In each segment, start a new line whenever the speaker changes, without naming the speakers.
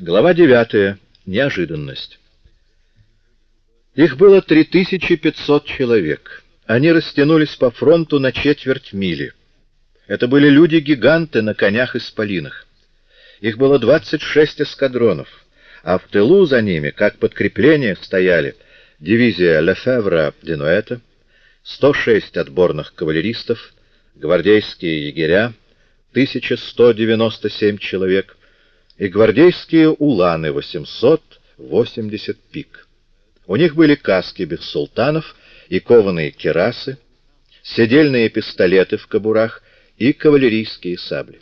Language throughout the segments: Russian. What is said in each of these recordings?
Глава 9. Неожиданность. Их было 3500 человек. Они растянулись по фронту на четверть мили. Это были люди-гиганты на конях-исполинах. Их было 26 эскадронов, а в тылу за ними, как подкрепление, стояли дивизия Лефевра Денуэта, 106 отборных кавалеристов, гвардейские егеря, 1197 человек, и гвардейские уланы 880 пик. У них были каски без султанов и кованые керасы, седельные пистолеты в кобурах и кавалерийские сабли.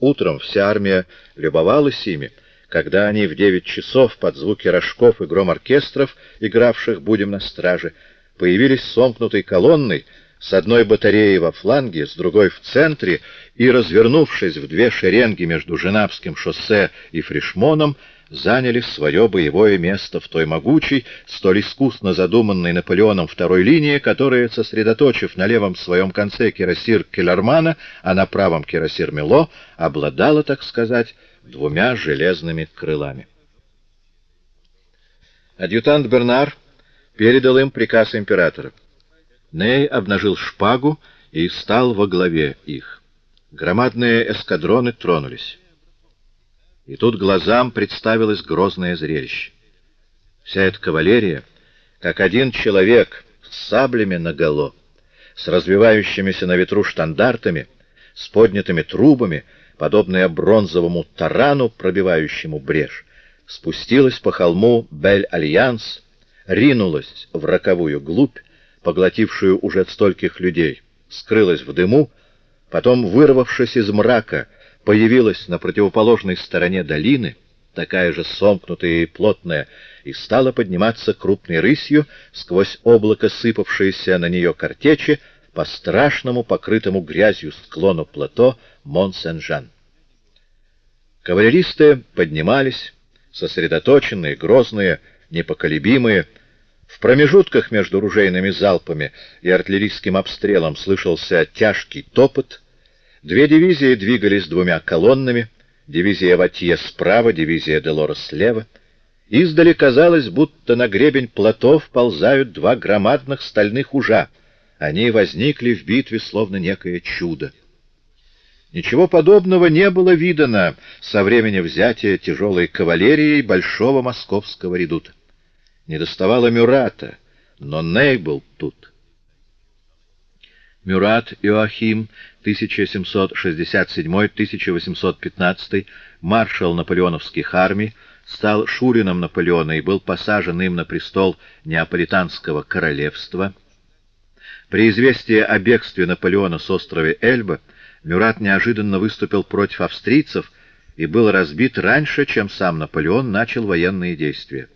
Утром вся армия любовалась ими, когда они в девять часов под звуки рожков и гром оркестров, игравших «Будем на страже», появились сомкнутой колонной, с одной батареей во фланге, с другой в центре, и, развернувшись в две шеренги между Женавским шоссе и Фришмоном, заняли свое боевое место в той могучей, столь искусно задуманной Наполеоном второй линии, которая, сосредоточив на левом своем конце кирасир Келлермана, а на правом кирасир Мело, обладала, так сказать, двумя железными крылами. Адъютант Бернар передал им приказ императора. Ней обнажил шпагу и стал во главе их. Громадные эскадроны тронулись. И тут глазам представилось грозное зрелище. Вся эта кавалерия, как один человек с саблями наголо, с развивающимися на ветру штандартами, с поднятыми трубами, подобная бронзовому тарану, пробивающему брешь, спустилась по холму Бель-Альянс, ринулась в роковую глубь, поглотившую уже стольких людей, скрылась в дыму, потом, вырвавшись из мрака, появилась на противоположной стороне долины, такая же сомкнутая и плотная, и стала подниматься крупной рысью сквозь облако сыпавшейся на нее картечи по страшному покрытому грязью склону плато Мон-Сен-Жан. Кавалеристы поднимались, сосредоточенные, грозные, непоколебимые, в промежутках между ружейными залпами и артиллерийским обстрелом слышался тяжкий топот. Две дивизии двигались двумя колоннами, дивизия Ватье справа, дивизия Делора слева. Издали казалось, будто на гребень плотов ползают два громадных стальных ужа. Они возникли в битве, словно некое чудо. Ничего подобного не было видано со времени взятия тяжелой кавалерией Большого Московского редута. Не доставало Мюрата, но Ней был тут. Мюрат Иоахим, 1767-1815, маршал наполеоновских армий, стал шурином Наполеона и был посажен им на престол Неаполитанского королевства. При известии о бегстве Наполеона с острова Эльба Мюрат неожиданно выступил против австрийцев и был разбит раньше, чем сам Наполеон начал военные действия.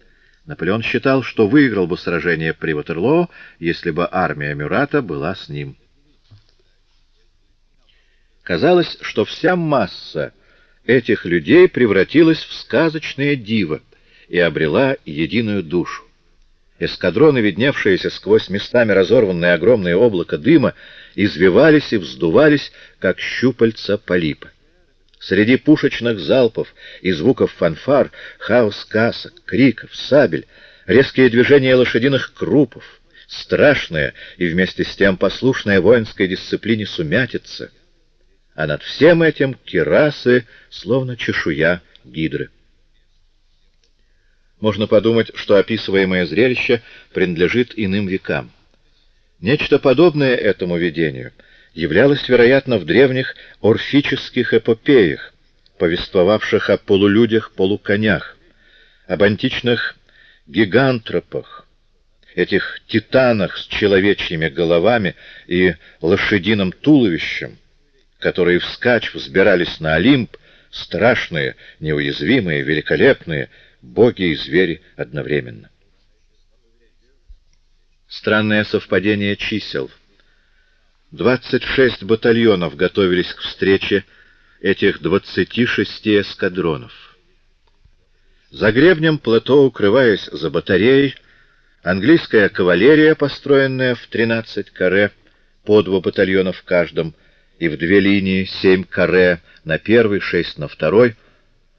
Наполеон считал, что выиграл бы сражение при Ватерлоо, если бы армия Мюрата была с ним. Казалось, что вся масса этих людей превратилась в сказочное диво и обрела единую душу. Эскадроны, видневшиеся сквозь местами разорванное огромное облако дыма, извивались и вздувались, как щупальца полипа. Среди пушечных залпов и звуков фанфар, хаос касок, криков, сабель, резкие движения лошадиных крупов, страшная и вместе с тем послушная воинской дисциплине сумятица. А над всем этим кирасы, словно чешуя гидры. Можно подумать, что описываемое зрелище принадлежит иным векам. Нечто подобное этому видению являлось, вероятно, в древних орфических эпопеях, повествовавших о полулюдях-полуконях, об античных гигантропах, этих титанах с человечьими головами и лошадиным туловищем, которые вскачь взбирались на Олимп, страшные, неуязвимые, великолепные, боги и звери одновременно. Странное совпадение чисел. 26 батальонов готовились к встрече этих 26 эскадронов. За гребнем плато, укрываясь за батареей, английская кавалерия, построенная в 13 каре, по два батальона в каждом, и в две линии, семь каре на первый, шесть на второй,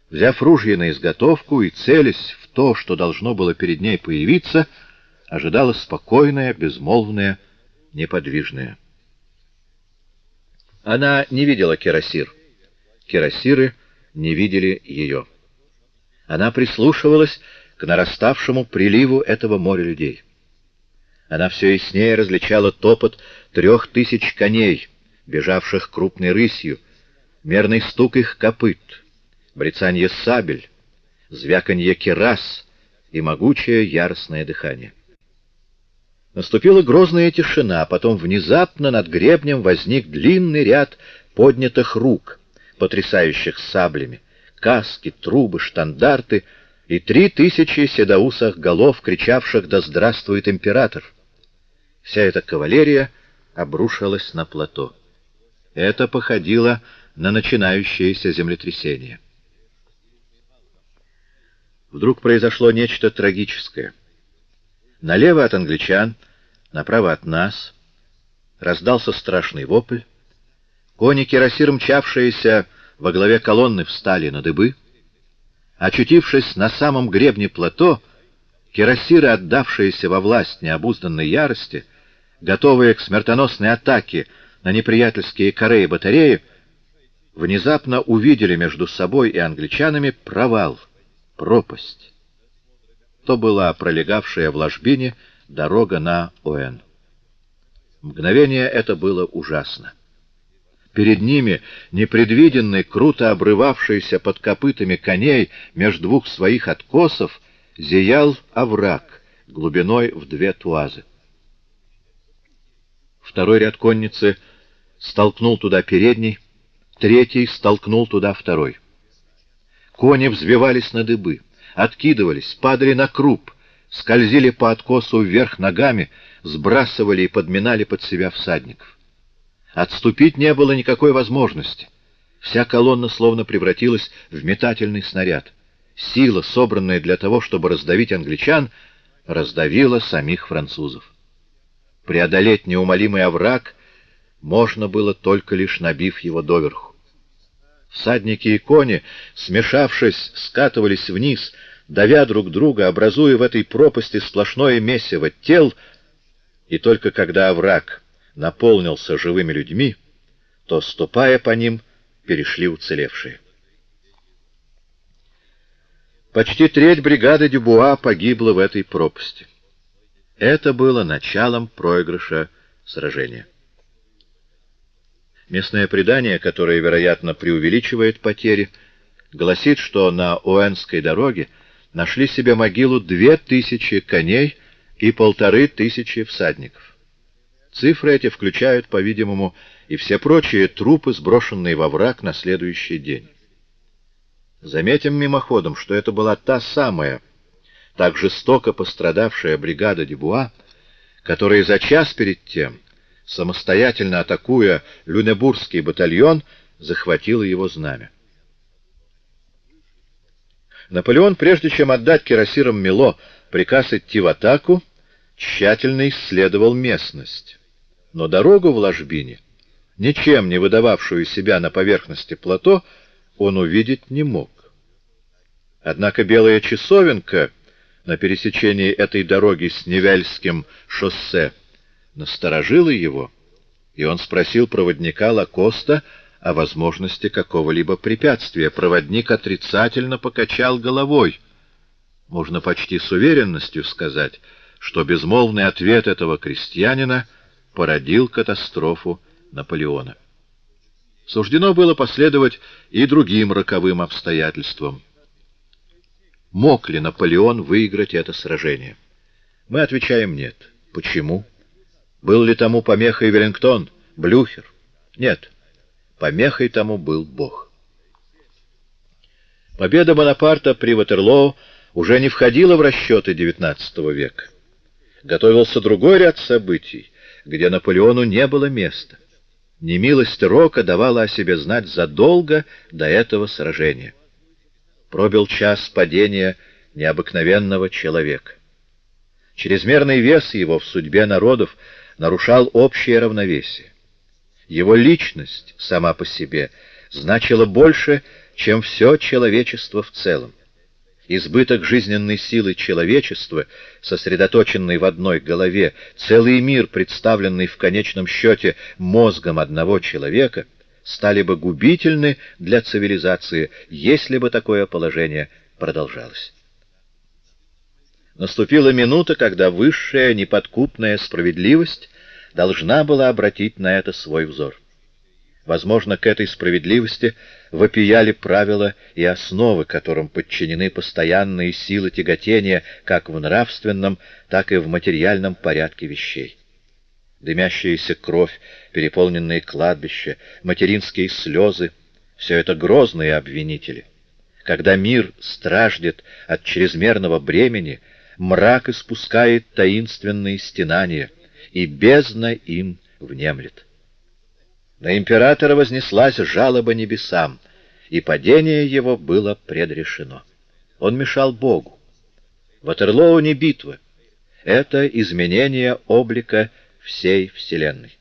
взяв ружье на изготовку и целясь в то, что должно было перед ней появиться, ожидала спокойная, безмолвная, неподвижная. Она не видела кирасир. Кирасиры не видели ее. Она прислушивалась к нараставшему приливу этого моря людей. Она все яснее различала топот трех тысяч коней, бежавших крупной рысью, мерный стук их копыт, брецанье сабель, звяканье керас и могучее яростное дыхание. Наступила грозная тишина, а потом внезапно над гребнем возник длинный ряд поднятых рук, потрясающих саблями, каски, трубы, штандарты и три тысячи седоусых голов, кричавших «Да здравствует император!». Вся эта кавалерия обрушилась на плато. Это походило на начинающееся землетрясение. Вдруг произошло нечто трагическое. Налево от англичан, направо от нас, раздался страшный вопль. Кони кирасир, мчавшиеся во главе колонны, встали на дыбы. Очутившись на самом гребне плато, кирасиры, отдавшиеся во власть необузданной ярости, готовые к смертоносной атаке на неприятельские коры и батареи, внезапно увидели между собой и англичанами провал, пропасть. То была пролегавшая в ложбине дорога на Оэн. Мгновение это было ужасно. Перед ними, непредвиденный, круто обрывавшийся под копытами коней между двух своих откосов, зиял овраг глубиной в две туазы. Второй ряд конницы столкнул туда передний, третий столкнул туда второй. Кони взвивались на дыбы, откидывались, падали на круп, скользили по откосу вверх ногами, сбрасывали и подминали под себя всадников. Отступить не было никакой возможности. Вся колонна словно превратилась в метательный снаряд. Сила, собранная для того, чтобы раздавить англичан, раздавила самих французов. Преодолеть неумолимый овраг можно было только лишь набив его доверху. Всадники и кони, смешавшись, скатывались вниз, давя друг друга, образуя в этой пропасти сплошное месиво тел, и только когда овраг наполнился живыми людьми, то, ступая по ним, перешли уцелевшие. Почти треть бригады Дюбуа погибла в этой пропасти. Это было началом проигрыша сражения. Местное предание, которое, вероятно, преувеличивает потери, гласит, что на Уэнской дороге нашли себе могилу две тысячи коней и полторы тысячи всадников. Цифры эти включают, по-видимому, и все прочие трупы, сброшенные во враг на следующий день. Заметим мимоходом, что это была та самая, так жестоко пострадавшая бригада Дебуа, которая за час перед тем, самостоятельно атакуя Люнебургский батальон, захватила его знамя. Наполеон, прежде чем отдать кирасирам Мило приказ идти в атаку, тщательно исследовал местность но дорогу в ложбине, ничем не выдававшую себя на поверхности плато, он увидеть не мог. Однако белая часовенка на пересечении этой дороги с Невельским шоссе насторожила его, и он спросил проводника Лакоста о возможности какого-либо препятствия. Проводник отрицательно покачал головой. Можно почти с уверенностью сказать, что безмолвный ответ этого крестьянина — породил катастрофу Наполеона. Суждено было последовать и другим роковым обстоятельствам. Мог ли Наполеон выиграть это сражение? Мы отвечаем «нет». Почему? Был ли тому помехой Веллингтон, Блюхер? Нет. Помехой тому был Бог. Победа Бонапарта при Ватерлоу уже не входила в расчеты XIX века. Готовился другой ряд событий, где Наполеону не было места. Немилость Рока давала о себе знать задолго до этого сражения. Пробил час падения необыкновенного человека. Чрезмерный вес его в судьбе народов нарушал общее равновесие. Его личность сама по себе значила больше, чем все человечество в целом. Избыток жизненной силы человечества, сосредоточенный в одной голове, целый мир, представленный в конечном счете мозгом одного человека, стали бы губительны для цивилизации, если бы такое положение продолжалось. Наступила минута, когда высшая неподкупная справедливость должна была обратить на это свой взор. Возможно, к этой справедливости вопияли правила и основы, которым подчинены постоянные силы тяготения как в нравственном, так и в материальном порядке вещей. Дымящаяся кровь, переполненные кладбища, материнские слезы — все это грозные обвинители. Когда мир страждет от чрезмерного бремени, мрак испускает таинственные стенания, и бездна им внемлет. На императора вознеслась жалоба небесам, и падение его было предрешено. Он мешал Богу. Ватерлоу не битва. Это изменение облика всей Вселенной.